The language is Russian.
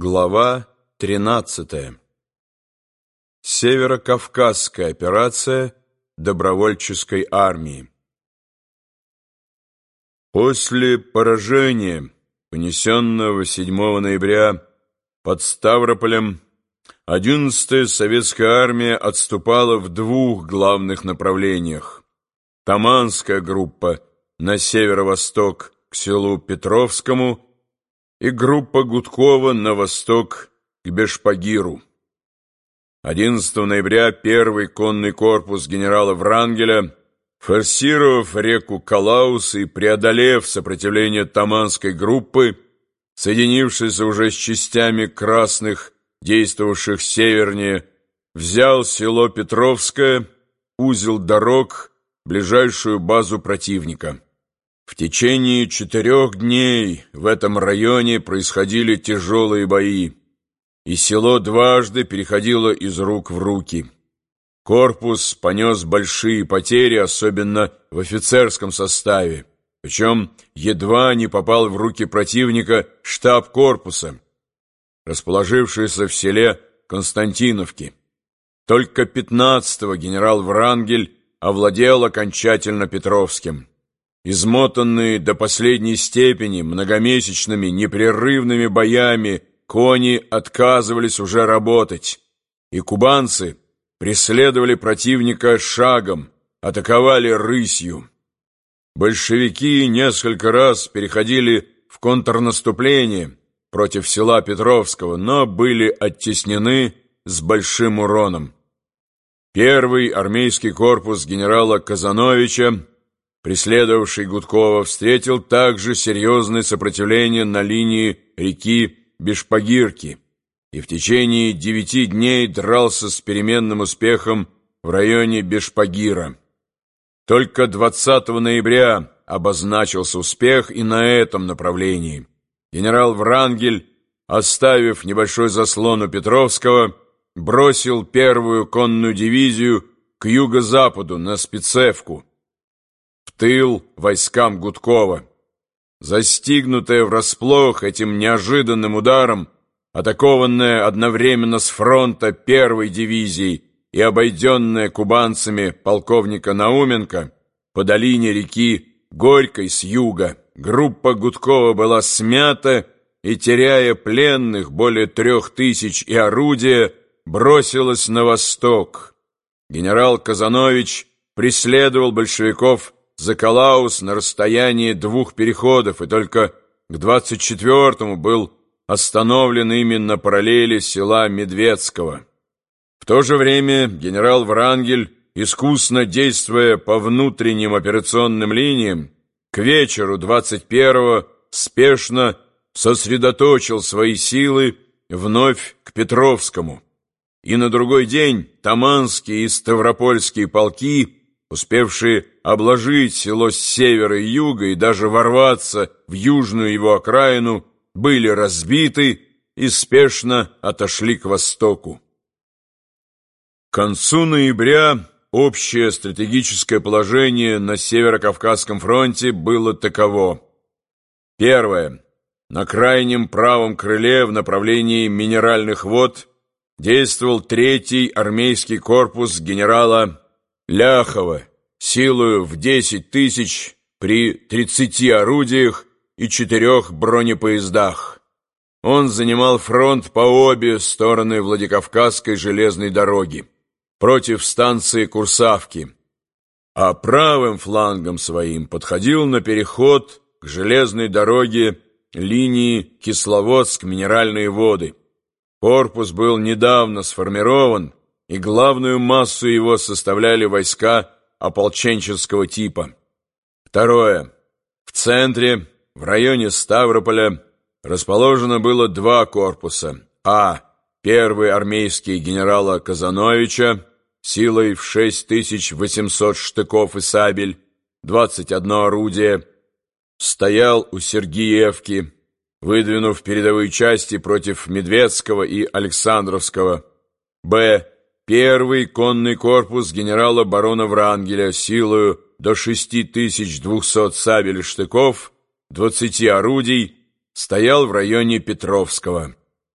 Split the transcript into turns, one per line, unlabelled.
Глава 13. Северо-Кавказская операция добровольческой армии. После поражения, понесенного 7 ноября под Ставрополем, 11-я советская армия отступала в двух главных направлениях. Таманская группа на северо-восток к селу Петровскому – и группа Гудкова на восток к Бешпагиру. 11 ноября первый конный корпус генерала Врангеля, форсировав реку Калаус и преодолев сопротивление Таманской группы, соединившись уже с частями красных, действовавших севернее, взял село Петровское, узел дорог, ближайшую базу противника. В течение четырех дней в этом районе происходили тяжелые бои, и село дважды переходило из рук в руки. Корпус понес большие потери, особенно в офицерском составе, причем едва не попал в руки противника штаб корпуса, расположившийся в селе Константиновки. Только 15-го генерал Врангель овладел окончательно Петровским. Измотанные до последней степени многомесячными непрерывными боями, кони отказывались уже работать, и кубанцы преследовали противника шагом, атаковали рысью. Большевики несколько раз переходили в контрнаступление против села Петровского, но были оттеснены с большим уроном. Первый армейский корпус генерала Казановича преследовавший Гудкова, встретил также серьезное сопротивление на линии реки Бешпагирки и в течение девяти дней дрался с переменным успехом в районе Бешпагира. Только 20 ноября обозначился успех и на этом направлении. Генерал Врангель, оставив небольшой заслон у Петровского, бросил первую конную дивизию к юго-западу на Спецевку, тыл войскам Гудкова. Застигнутая врасплох этим неожиданным ударом, атакованная одновременно с фронта первой дивизии и обойденная кубанцами полковника Науменко по долине реки Горькой с юга, группа Гудкова была смята и, теряя пленных более трех тысяч и орудия, бросилась на восток. Генерал Казанович преследовал большевиков Закалаус на расстоянии двух переходов и только к 24-му был остановлен именно параллели села Медведского. В то же время генерал Врангель, искусно действуя по внутренним операционным линиям, к вечеру 21-го спешно сосредоточил свои силы вновь к Петровскому. И на другой день Таманские и Ставропольские полки успевшие обложить село с севера и юга и даже ворваться в южную его окраину, были разбиты и спешно отошли к востоку. К концу ноября общее стратегическое положение на Северо-Кавказском фронте было таково. Первое. На крайнем правом крыле в направлении минеральных вод действовал третий армейский корпус генерала Ляхова силою в 10 тысяч при 30 орудиях и четырех бронепоездах. Он занимал фронт по обе стороны Владикавказской железной дороги против станции Курсавки, а правым флангом своим подходил на переход к железной дороге линии Кисловодск-Минеральные воды. Корпус был недавно сформирован, и главную массу его составляли войска ополченческого типа. Второе. В центре, в районе Ставрополя, расположено было два корпуса. А. Первый армейский генерала Казановича силой в 6800 штыков и сабель, 21 орудие, стоял у Сергиевки, выдвинув передовые части против Медведского и Александровского. Б. Первый конный корпус генерала барона Врангеля силою до 6200 сабель штыков, 20 орудий, стоял в районе Петровского.